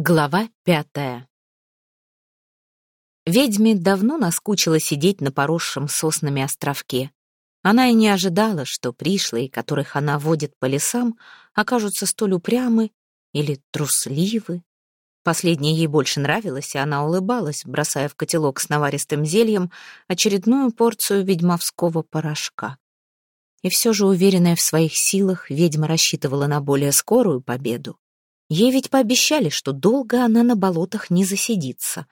Глава пятая Ведьме давно наскучило сидеть на поросшем соснами островке. Она и не ожидала, что пришлые, которых она водит по лесам, окажутся столь упрямы или трусливы. Последнее ей больше нравилось, и она улыбалась, бросая в котелок с наваристым зельем очередную порцию ведьмовского порошка. И все же, уверенная в своих силах, ведьма рассчитывала на более скорую победу. Ей ведь пообещали, что долго она на болотах не засидится.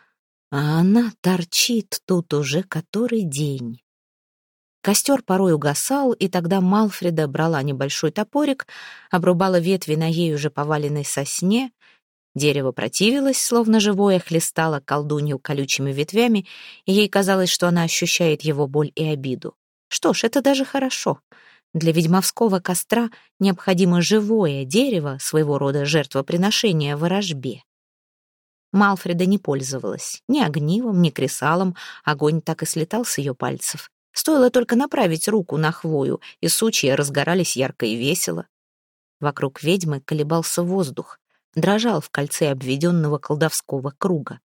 А она торчит тут уже который день. Костер порой угасал, и тогда Малфреда брала небольшой топорик, обрубала ветви на ей уже поваленной сосне. Дерево противилось, словно живое, хлестало колдунью колючими ветвями, и ей казалось, что она ощущает его боль и обиду. Что ж, это даже хорошо. Для ведьмовского костра необходимо живое дерево, своего рода жертвоприношение ворожбе. Малфреда не пользовалась ни огнивом, ни кресалом, огонь так и слетал с ее пальцев. Стоило только направить руку на хвою, и сучья разгорались ярко и весело. Вокруг ведьмы колебался воздух, дрожал в кольце обведенного колдовского круга.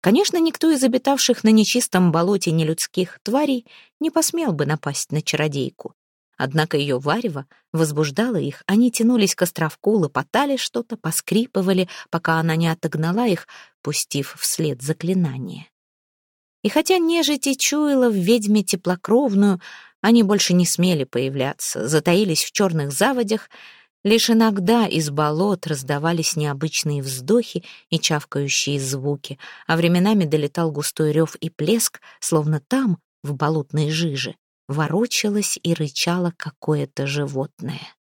Конечно, никто из обитавших на нечистом болоте нелюдских тварей не посмел бы напасть на чародейку. Однако ее варево возбуждало их, они тянулись к островку, лопотали что-то, поскрипывали, пока она не отогнала их, пустив вслед заклинание. И хотя нежить и чуяла в ведьме теплокровную, они больше не смели появляться, затаились в черных заводях, лишь иногда из болот раздавались необычные вздохи и чавкающие звуки, а временами долетал густой рев и плеск, словно там, в болотной жиже, ворочалось и рычало какое-то животное.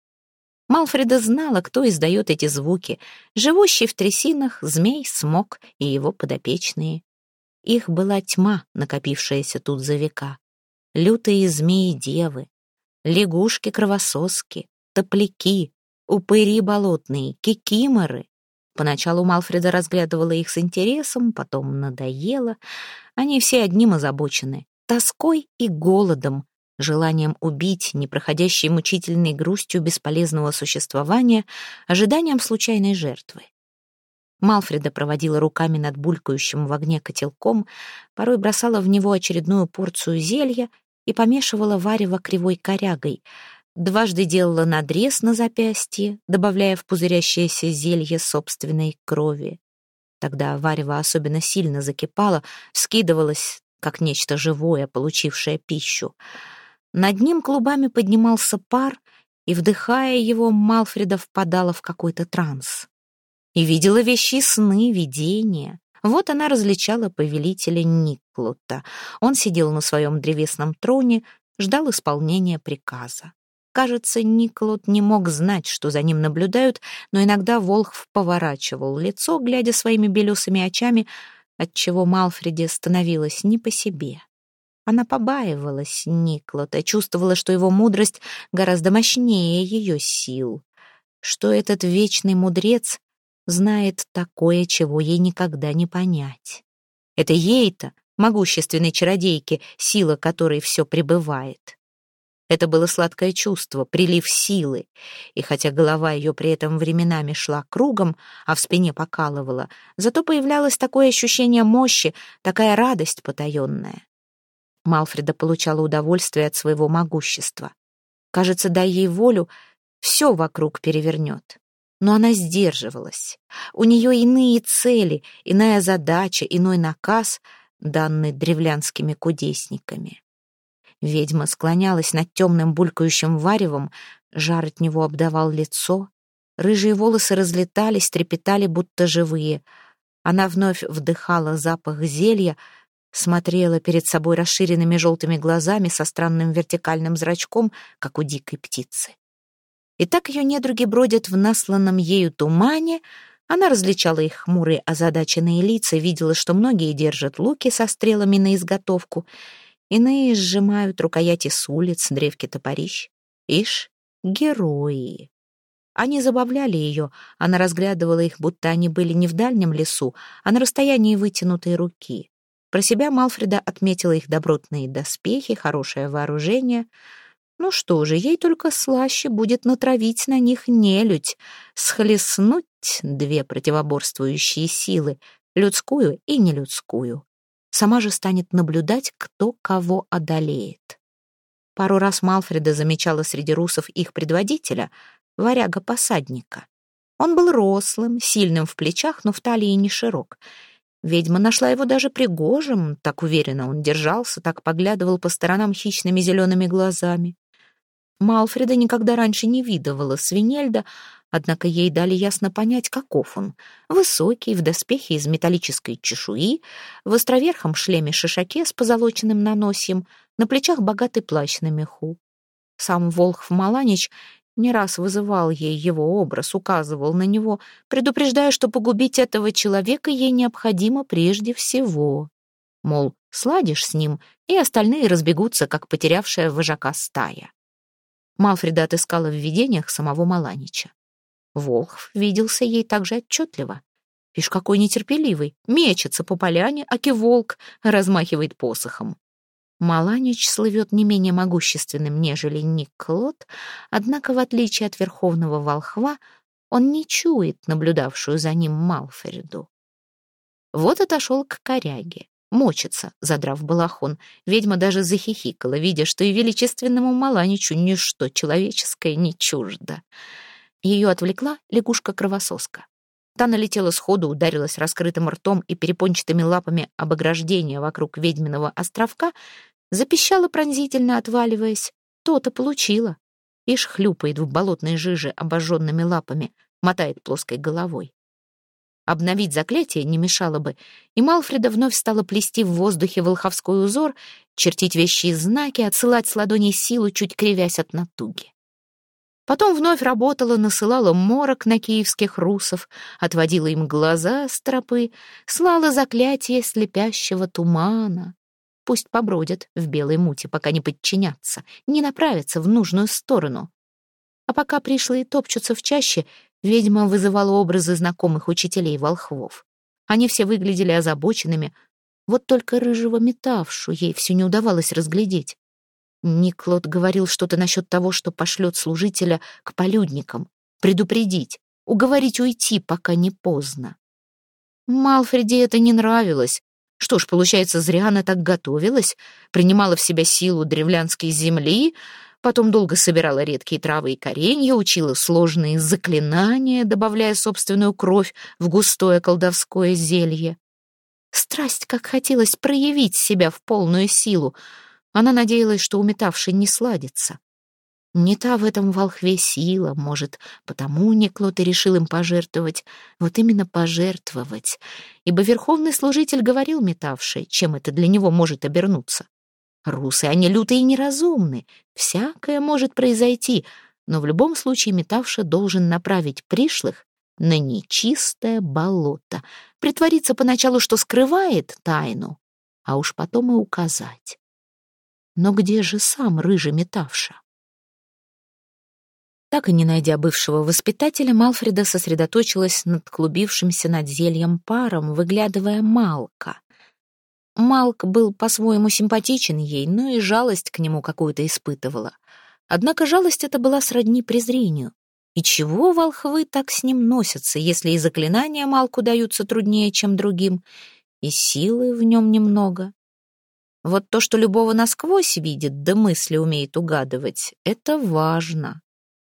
Малфреда знала, кто издает эти звуки, живущий в трясинах змей, смог и его подопечные. Их была тьма, накопившаяся тут за века. Лютые змеи-девы, лягушки-кровососки, топляки, упыри болотные, кикиморы. Поначалу Малфреда разглядывала их с интересом, потом надоело. Они все одним озабочены — тоской и голодом, желанием убить, непроходящей мучительной грустью бесполезного существования, ожиданием случайной жертвы. Малфреда проводила руками над булькающим в огне котелком, порой бросала в него очередную порцию зелья и помешивала варево кривой корягой. Дважды делала надрез на запястье, добавляя в пузырящееся зелье собственной крови. Тогда варево особенно сильно закипало, вскидывалось, как нечто живое, получившее пищу. Над ним клубами поднимался пар, и, вдыхая его, Малфреда впадала в какой-то транс. И видела вещи сны, видения. Вот она различала повелителя Никлота. Он сидел на своем древесном троне, ждал исполнения приказа. Кажется, Никлот не мог знать, что за ним наблюдают, но иногда Волхв поворачивал лицо, глядя своими белесыми очами, отчего Малфреде становилось не по себе. Она побаивалась Никлота, чувствовала, что его мудрость гораздо мощнее ее сил, что этот вечный мудрец знает такое, чего ей никогда не понять. Это ей-то, могущественной чародейке, сила которой все пребывает. Это было сладкое чувство, прилив силы, и хотя голова ее при этом временами шла кругом, а в спине покалывала, зато появлялось такое ощущение мощи, такая радость потаенная. Малфреда получала удовольствие от своего могущества. Кажется, дай ей волю, все вокруг перевернет. Но она сдерживалась. У нее иные цели, иная задача, иной наказ, данный древлянскими кудесниками. Ведьма склонялась над темным булькающим варевом, жар от него обдавал лицо, рыжие волосы разлетались, трепетали, будто живые. Она вновь вдыхала запах зелья, смотрела перед собой расширенными желтыми глазами со странным вертикальным зрачком, как у дикой птицы. И так ее недруги бродят в насланном ею тумане, она различала их хмурые озадаченные лица, видела, что многие держат луки со стрелами на изготовку, иные сжимают рукояти с улиц, древки топорищ. Ишь, герои! Они забавляли ее, она разглядывала их, будто они были не в дальнем лесу, а на расстоянии вытянутой руки. Про себя Малфреда отметила их добротные доспехи, хорошее вооружение. Ну что же, ей только слаще будет натравить на них нелюдь, схлестнуть две противоборствующие силы, людскую и нелюдскую. Сама же станет наблюдать, кто кого одолеет. Пару раз Малфреда замечала среди русов их предводителя, варяга-посадника. Он был рослым, сильным в плечах, но в талии не широк. Ведьма нашла его даже пригожим, так уверенно он держался, так поглядывал по сторонам хищными зелеными глазами. Малфреда никогда раньше не видывала свинельда, однако ей дали ясно понять, каков он. Высокий, в доспехе из металлической чешуи, в островерхом шлеме-шишаке с позолоченным наносием, на плечах богатый плащ на меху. Сам Волхв Маланич не раз вызывал ей его образ, указывал на него, предупреждая, что погубить этого человека ей необходимо прежде всего. Мол, сладишь с ним, и остальные разбегутся, как потерявшая вожака стая. Малфреда отыскала в видениях самого Маланича. Волхв виделся ей также отчетливо. Ишь, какой нетерпеливый, мечется по поляне, аки волк размахивает посохом. Маланич слывет не менее могущественным, нежели Никлот, однако, в отличие от верховного волхва, он не чует наблюдавшую за ним Малфреду. Вот отошел к коряге. Мочится, задрав балахон. Ведьма даже захихикала, видя, что и величественному Маланичу ничто человеческое не чуждо. Ее отвлекла лягушка-кровососка. Та налетела сходу, ударилась раскрытым ртом и перепончатыми лапами об ограждение вокруг ведьминого островка, запищала пронзительно, отваливаясь. То-то получила. Ишь хлюпает в болотной жиже обожженными лапами, мотает плоской головой. Обновить заклятие не мешало бы, и Малфреда вновь стала плести в воздухе волховской узор, чертить вещи и знаки, отсылать с ладоней силу, чуть кривясь от натуги. Потом вновь работала, насылала морок на киевских русов, отводила им глаза с тропы, слала заклятие слепящего тумана. Пусть побродят в белой муте, пока не подчинятся, не направятся в нужную сторону. А пока пришлые топчутся в чаще, ведьма вызывала образы знакомых учителей-волхвов. Они все выглядели озабоченными, вот только рыжего метавшу ей все не удавалось разглядеть. Никлот говорил что-то насчет того, что пошлет служителя к полюдникам, предупредить, уговорить уйти, пока не поздно. Малфреде это не нравилось. Что ж, получается, зря она так готовилась, принимала в себя силу древлянской земли, потом долго собирала редкие травы и коренья, учила сложные заклинания, добавляя собственную кровь в густое колдовское зелье. Страсть, как хотелось проявить себя в полную силу — она надеялась, что уметавший не сладится. Не та в этом волхве сила, может, потому Неклот и решил им пожертвовать. Вот именно пожертвовать. Ибо верховный служитель говорил метавший, чем это для него может обернуться. Русы, они лютые и неразумны. Всякое может произойти, но в любом случае метавша должен направить пришлых на нечистое болото, притвориться поначалу, что скрывает тайну, а уж потом и указать. Но где же сам рыжий метавша? Так и не найдя бывшего воспитателя, Малфреда сосредоточилась над клубившимся над зельем паром, выглядывая Малка. Малк был по-своему симпатичен ей, но и жалость к нему какую-то испытывала. Однако жалость эта была сродни презрению. И чего волхвы так с ним носятся, если и заклинания Малку даются труднее, чем другим, и силы в нем немного? Вот то, что любого насквозь видит, да мысли умеет угадывать, это важно.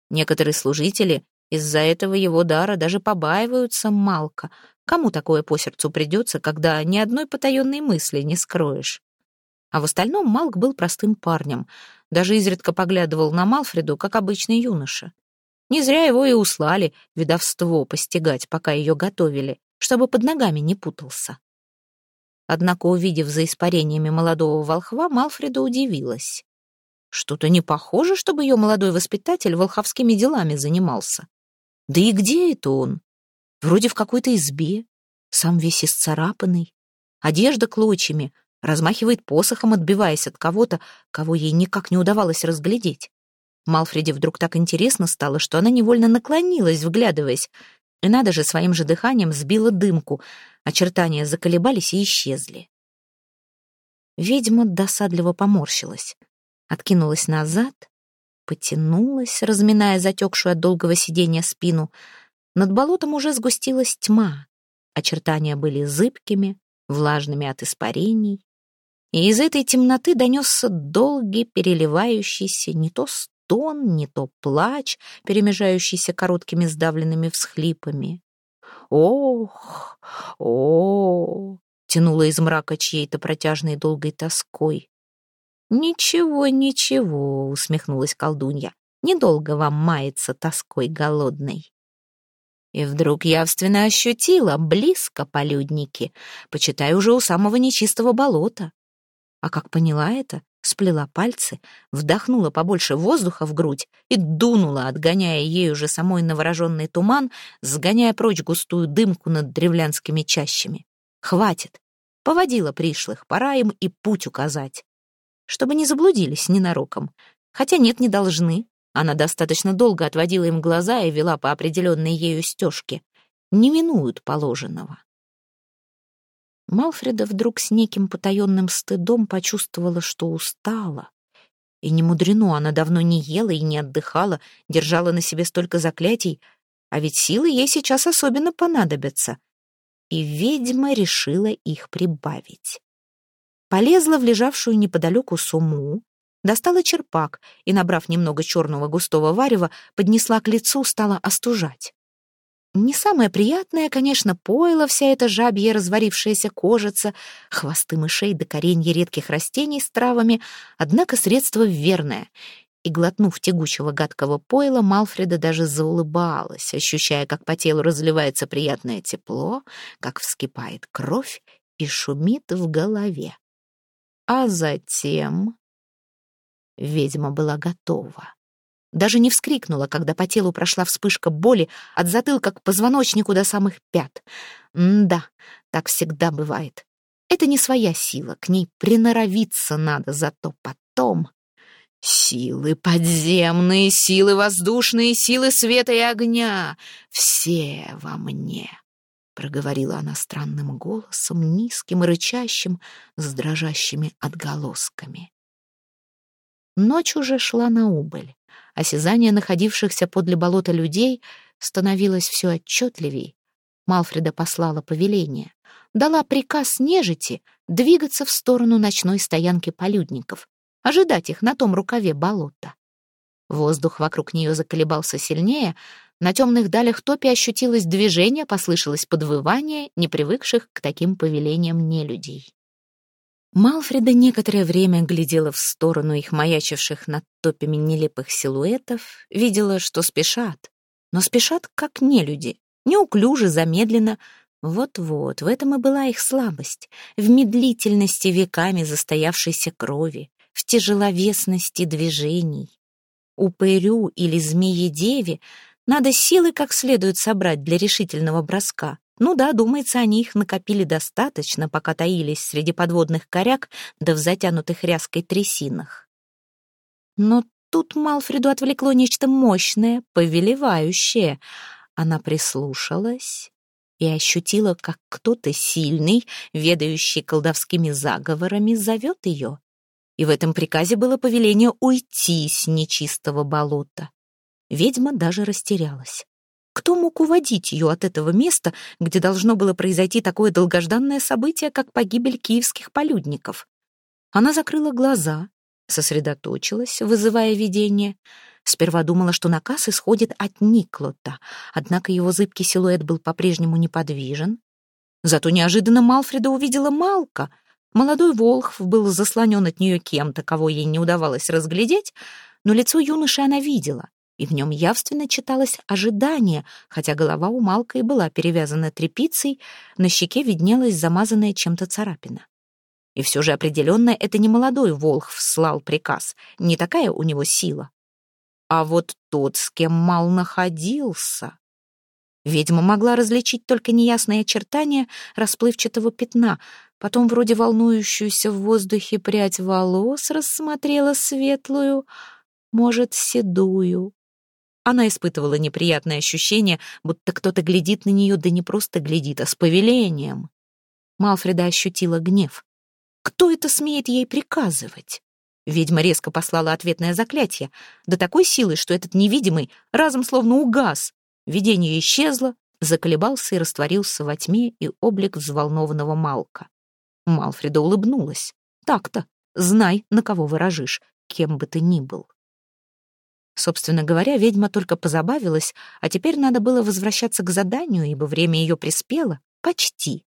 Некоторые служители из-за этого его дара даже побаиваются Малка. Кому такое по сердцу придется, когда ни одной потаенной мысли не скроешь? А в остальном Малк был простым парнем, даже изредка поглядывал на Малфреду, как обычный юноша. Не зря его и услали видовство постигать, пока ее готовили, чтобы под ногами не путался. Однако, увидев за испарениями молодого волхва, Малфреда удивилась. Что-то не похоже, чтобы ее молодой воспитатель волховскими делами занимался. Да и где это он? Вроде в какой-то избе, сам весь исцарапанный, одежда клочьями, размахивает посохом, отбиваясь от кого-то, кого ей никак не удавалось разглядеть. Малфреде вдруг так интересно стало, что она невольно наклонилась, вглядываясь, и надо же своим же дыханием сбила дымку. Очертания заколебались и исчезли. Ведьма досадливо поморщилась. Откинулась назад, потянулась, разминая затекшую от долгого сидения спину. Над болотом уже сгустилась тьма. Очертания были зыбкими, влажными от испарений. И из этой темноты донесся долгий, переливающийся не то стон, не то плач, перемежающийся короткими сдавленными всхлипами. «Ох! о, тянуло из мрака чьей-то протяжной долгой тоской. «Ничего, ничего», — усмехнулась колдунья. «Недолго вам мается тоской голодной». И вдруг явственно ощутила, близко полюдники, почитай уже у самого нечистого болота. А как поняла это, сплела пальцы, вдохнула побольше воздуха в грудь и дунула, отгоняя ею уже самой навороженный туман, сгоняя прочь густую дымку над древлянскими чащами. Хватит. Поводила пришлых, пора им и путь указать. Чтобы не заблудились ненароком. Хотя нет, не должны. Она достаточно долго отводила им глаза и вела по определенной ею стежке. Не минуют положенного. Малфреда вдруг с неким потаенным стыдом почувствовала, что устала. И не мудрено, она давно не ела и не отдыхала, держала на себе столько заклятий, а ведь силы ей сейчас особенно понадобятся. И ведьма решила их прибавить. Полезла в лежавшую неподалеку сумму, Достала черпак и, набрав немного черного густого варева, поднесла к лицу, стала остужать. Не самое приятное, конечно, пойло вся эта жабья разварившаяся кожица, хвосты мышей до коренья редких растений с травами, однако средство верное. И, глотнув тягучего гадкого пойла, Малфреда даже заулыбалась, ощущая, как по телу разливается приятное тепло, как вскипает кровь и шумит в голове. А затем Ведьма была готова. Даже не вскрикнула, когда по телу прошла вспышка боли от затылка к позвоночнику до самых пят. М да, так всегда бывает. Это не своя сила, к ней приноровиться надо, зато потом... Силы подземные, силы воздушные, силы света и огня — все во мне, — проговорила она странным голосом, низким и рычащим, с дрожащими отголосками. Ночь уже шла на убыль. Осязание находившихся подле болота людей становилось все отчетливей. Малфреда послала повеление. Дала приказ нежити двигаться в сторону ночной стоянки полюдников, ожидать их на том рукаве болота. Воздух вокруг нее заколебался сильнее, на темных далях топи ощутилось движение, послышалось подвывание непривыкших к таким повелениям нелюдей. Малфреда некоторое время глядела в сторону их маячивших над топями нелепых силуэтов, видела, что спешат. Но спешат, как нелюди, неуклюже, замедленно. Вот-вот, в этом и была их слабость, в медлительности веками застоявшейся крови, в тяжеловесности движений. Упырю или змее-деве надо силы как следует собрать для решительного броска, ну да, думается, они их накопили достаточно, пока таились среди подводных коряк да в затянутых ряской трясинах. Но тут Малфреду отвлекло нечто мощное, повелевающее. Она прислушалась и ощутила, как кто-то сильный, ведающий колдовскими заговорами, зовет ее. И в этом приказе было повеление уйти с нечистого болота. Ведьма даже растерялась. Кто мог уводить ее от этого места, где должно было произойти такое долгожданное событие, как погибель киевских полюдников? Она закрыла глаза, сосредоточилась, вызывая видение. Сперва думала, что наказ исходит от Никлота, однако его зыбкий силуэт был по-прежнему неподвижен. Зато неожиданно Малфреда увидела Малка. Молодой Волхв был заслонен от нее кем-то, кого ей не удавалось разглядеть, но лицо юноши она видела и в нем явственно читалось ожидание, хотя голова у Малка и была перевязана тряпицей, на щеке виднелась замазанная чем-то царапина. И все же определенно это не молодой Волхв слал приказ, не такая у него сила. А вот тот, с кем Мал находился... Ведьма могла различить только неясные очертания расплывчатого пятна, потом вроде волнующуюся в воздухе прядь волос рассмотрела светлую, может, седую, она испытывала неприятное ощущение, будто кто-то глядит на нее, да не просто глядит, а с повелением. Малфреда ощутила гнев. Кто это смеет ей приказывать? Ведьма резко послала ответное заклятие, до такой силы, что этот невидимый разом словно угас. видение исчезло, заколебался и растворился во тьме и облик взволнованного Малка. Малфреда улыбнулась. «Так-то, знай, на кого выражишь, кем бы ты ни был». Собственно говоря, ведьма только позабавилась, а теперь надо было возвращаться к заданию, ибо время ее приспело. Почти.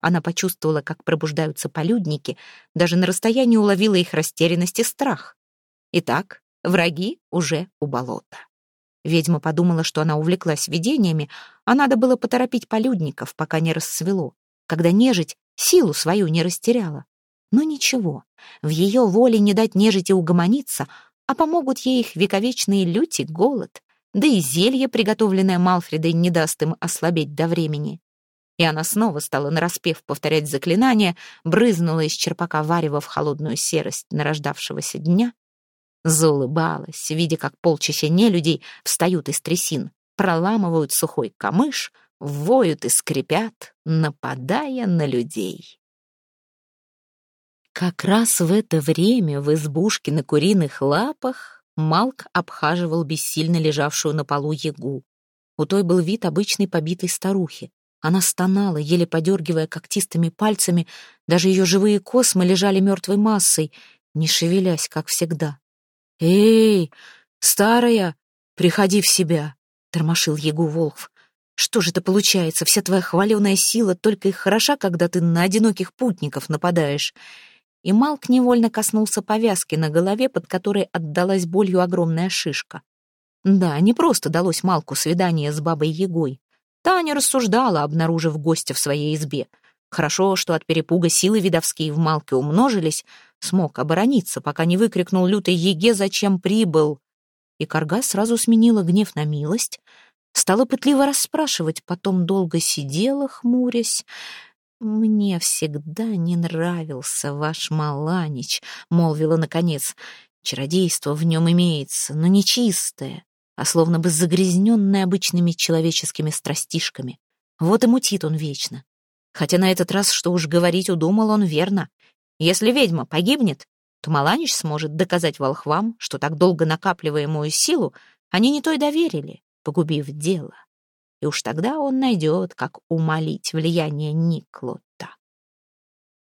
Она почувствовала, как пробуждаются полюдники, даже на расстоянии уловила их растерянность и страх. Итак, враги уже у болота. Ведьма подумала, что она увлеклась видениями, а надо было поторопить полюдников, пока не рассвело, когда нежить силу свою не растеряла. Но ничего, в ее воле не дать нежити угомониться, а помогут ей их вековечные лють и голод, да и зелье, приготовленное Малфредой, не даст им ослабеть до времени. И она снова стала нараспев повторять заклинание, брызнула из черпака варева в холодную серость нарождавшегося дня заулыбалась, видя, как полчища нелюдей встают из трясин, проламывают сухой камыш, воют и скрипят, нападая на людей. Как раз в это время в избушке на куриных лапах Малк обхаживал бессильно лежавшую на полу ягу. У той был вид обычной побитой старухи. Она стонала, еле подергивая когтистыми пальцами, даже ее живые космы лежали мертвой массой, не шевелясь, как всегда. «Эй, старая, приходи в себя!» — тормошил Егу Волхв. «Что же это получается? Вся твоя хваленая сила только и хороша, когда ты на одиноких путников нападаешь». И Малк невольно коснулся повязки на голове, под которой отдалась болью огромная шишка. Да, не просто далось Малку свидание с бабой Егой. Таня рассуждала, обнаружив гостя в своей избе. Хорошо, что от перепуга силы видовские в Малке умножились, смог оборониться, пока не выкрикнул лютой Еге, зачем прибыл. И Карга сразу сменила гнев на милость, стала пытливо расспрашивать, потом долго сидела, хмурясь. «Мне всегда не нравился ваш Маланич», — молвила наконец. «Чародейство в нем имеется, но не чистое, а словно бы загрязненное обычными человеческими страстишками. Вот и мутит он вечно. Хотя на этот раз, что уж говорить, удумал он верно. Если ведьма погибнет, то Маланич сможет доказать волхвам, что так долго накапливаемую силу они не той доверили, погубив дело. И уж тогда он найдет, как умолить влияние Никлота.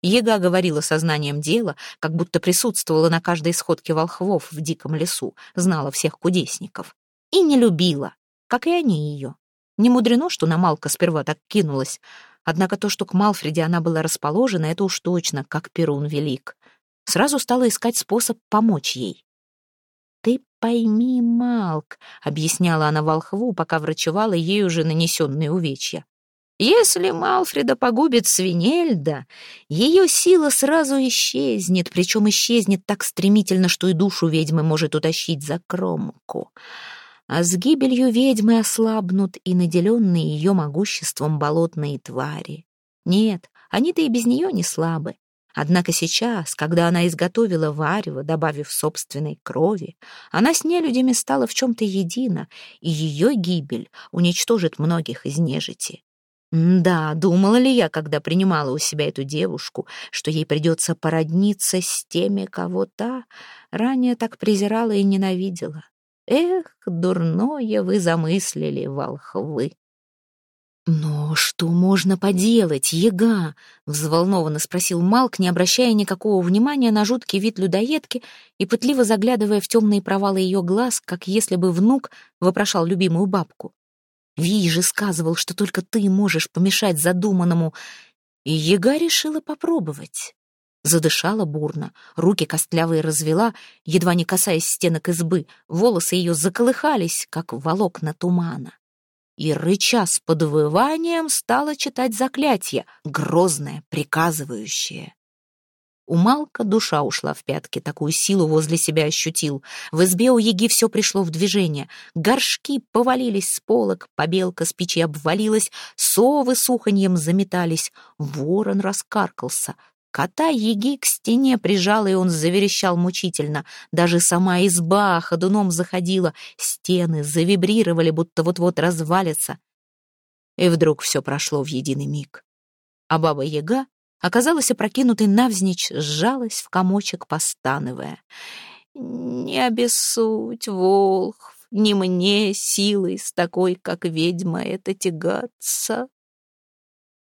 Ега говорила сознанием дела, как будто присутствовала на каждой сходке волхвов в диком лесу, знала всех кудесников. И не любила, как и они ее. Не мудрено, что на Малка сперва так кинулась, Однако то, что к Малфреде она была расположена, это уж точно, как Перун велик. Сразу стала искать способ помочь ей. «Ты пойми, Малк», — объясняла она волхву, пока врачевала ей уже нанесенные увечья. «Если Малфреда погубит Свинельда, ее сила сразу исчезнет, причем исчезнет так стремительно, что и душу ведьмы может утащить за кромку а с гибелью ведьмы ослабнут и наделенные ее могуществом болотные твари. Нет, они-то и без нее не слабы. Однако сейчас, когда она изготовила варево, добавив собственной крови, она с нелюдями стала в чем-то едина, и ее гибель уничтожит многих из нежити. Да, думала ли я, когда принимала у себя эту девушку, что ей придется породниться с теми, кого та ранее так презирала и ненавидела? Эх, дурное вы замыслили, волхвы. «Но что можно поделать, ега?» — взволнованно спросил Малк, не обращая никакого внимания на жуткий вид людоедки и пытливо заглядывая в темные провалы ее глаз, как если бы внук вопрошал любимую бабку. «Вий же сказывал, что только ты можешь помешать задуманному». И ега решила попробовать. Задышала бурно, руки костлявые развела, едва не касаясь стенок избы, волосы ее заколыхались, как волокна тумана. И, рыча с подвыванием, стала читать заклятие, грозное, приказывающее. У Малка душа ушла в пятки, такую силу возле себя ощутил. В избе у Еги все пришло в движение. Горшки повалились с полок, побелка с печи обвалилась, совы с уханьем заметались, ворон раскаркался, Кота Еги к стене прижала, и он заверещал мучительно. Даже сама изба ходуном заходила, стены завибрировали, будто вот-вот развалятся. И вдруг все прошло в единый миг. А баба Яга оказалась опрокинутой навзничь, сжалась в комочек, постановая. «Не обессудь, Волхв, не мне силой с такой, как ведьма, это тягаться.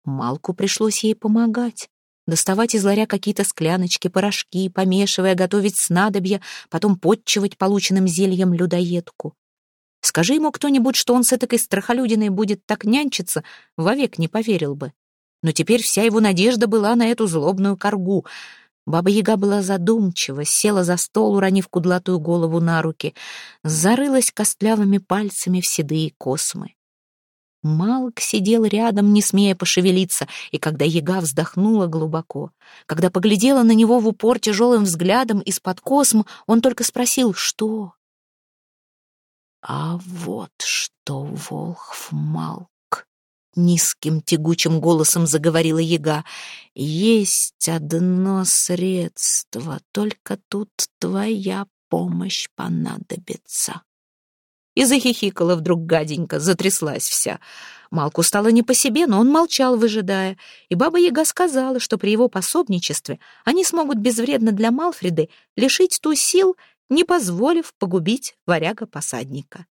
Малку пришлось ей помогать. Доставать из ларя какие-то скляночки, порошки, помешивая, готовить снадобья, потом подчивать полученным зельем людоедку. Скажи ему кто-нибудь, что он с этой страхолюдиной будет так нянчиться, вовек не поверил бы. Но теперь вся его надежда была на эту злобную коргу — Баба-яга была задумчива, села за стол, уронив кудлатую голову на руки, зарылась костлявыми пальцами в седые космы. Малк сидел рядом, не смея пошевелиться, и когда яга вздохнула глубоко, когда поглядела на него в упор тяжелым взглядом из-под косм, он только спросил «Что?». «А вот что, Волхв Малк!» Низким тягучим голосом заговорила яга. «Есть одно средство, только тут твоя помощь понадобится». И захихикала вдруг гаденько, затряслась вся. Малку стало не по себе, но он молчал, выжидая. И баба-яга сказала, что при его пособничестве они смогут безвредно для Малфреды лишить ту сил, не позволив погубить варяга-посадника.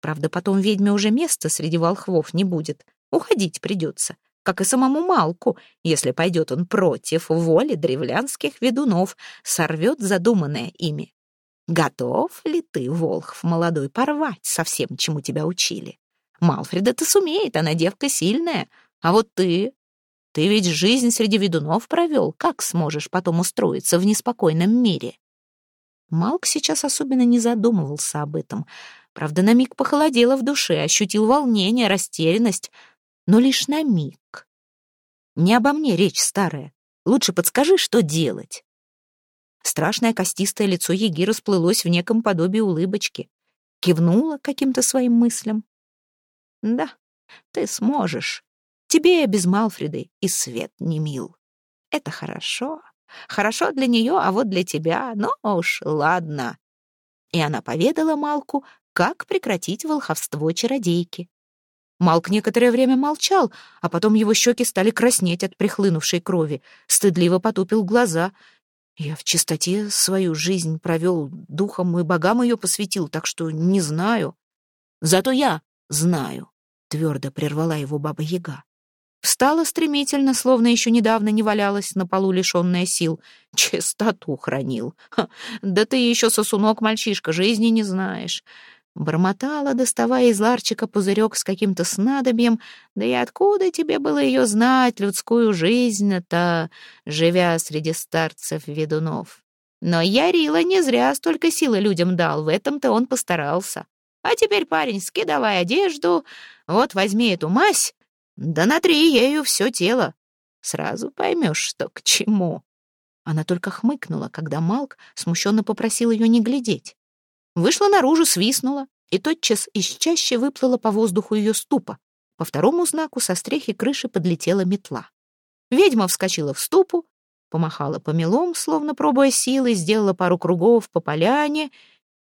Правда, потом ведьме уже места среди волхвов не будет. Уходить придется, как и самому Малку, если пойдет он против воли древлянских ведунов, сорвет задуманное ими. Готов ли ты, Волхв молодой, порвать со всем, чему тебя учили? Малфреда-то сумеет, она девка сильная. А вот ты... Ты ведь жизнь среди ведунов провел. Как сможешь потом устроиться в неспокойном мире? Малк сейчас особенно не задумывался об этом. Правда, на миг похолодело в душе, ощутил волнение, растерянность но лишь на миг. Не обо мне речь старая. Лучше подскажи, что делать. Страшное костистое лицо Еги расплылось в неком подобии улыбочки. Кивнула каким-то своим мыслям. Да, ты сможешь. Тебе без Малфреды и свет не мил. Это хорошо. Хорошо для нее, а вот для тебя, ну уж, ладно. И она поведала Малку, как прекратить волховство чародейки. Малк некоторое время молчал, а потом его щеки стали краснеть от прихлынувшей крови. Стыдливо потупил глаза. Я в чистоте свою жизнь провел, духом и богам ее посвятил, так что не знаю. Зато я знаю, — твердо прервала его баба-яга. Встала стремительно, словно еще недавно не валялась на полу, лишенная сил. Чистоту хранил. Ха, да ты еще сосунок мальчишка, жизни не знаешь. Бормотала, доставая из ларчика пузырек с каким-то снадобьем. Да и откуда тебе было ее знать, людскую жизнь-то, живя среди старцев-ведунов? Но Ярила не зря столько силы людям дал, в этом-то он постарался. А теперь, парень, скидывай одежду, вот возьми эту мазь, да натри ею все тело. Сразу поймешь, что к чему. Она только хмыкнула, когда Малк смущенно попросил ее не глядеть. Вышла наружу, свистнула, и тотчас из чаще выплыла по воздуху ее ступа. По второму знаку со стрехи крыши подлетела метла. Ведьма вскочила в ступу, помахала помелом, словно пробуя силы, сделала пару кругов по поляне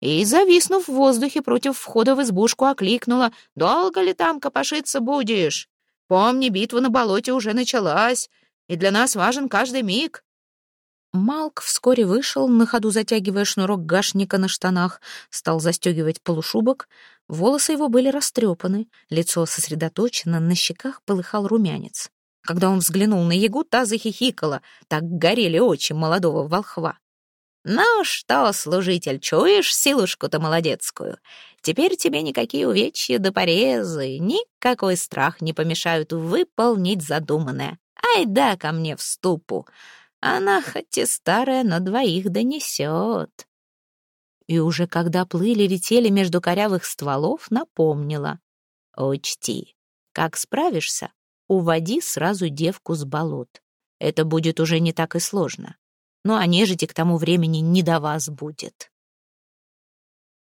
и, зависнув в воздухе против входа в избушку, окликнула «Долго ли там копошиться будешь? Помни, битва на болоте уже началась, и для нас важен каждый миг. Малк вскоре вышел, на ходу затягивая шнурок гашника на штанах, стал застегивать полушубок. Волосы его были растрепаны, лицо сосредоточено, на щеках полыхал румянец. Когда он взглянул на Ягу, та захихикала, так горели очи молодого волхва. «Ну что, служитель, чуешь силушку-то молодецкую? Теперь тебе никакие увечья да порезы, никакой страх не помешают выполнить задуманное. Ай да ко мне в ступу!» Она хоть и старая, но двоих донесет. И уже когда плыли-летели между корявых стволов, напомнила. Учти, как справишься, уводи сразу девку с болот. Это будет уже не так и сложно. Ну а нежити к тому времени не до вас будет.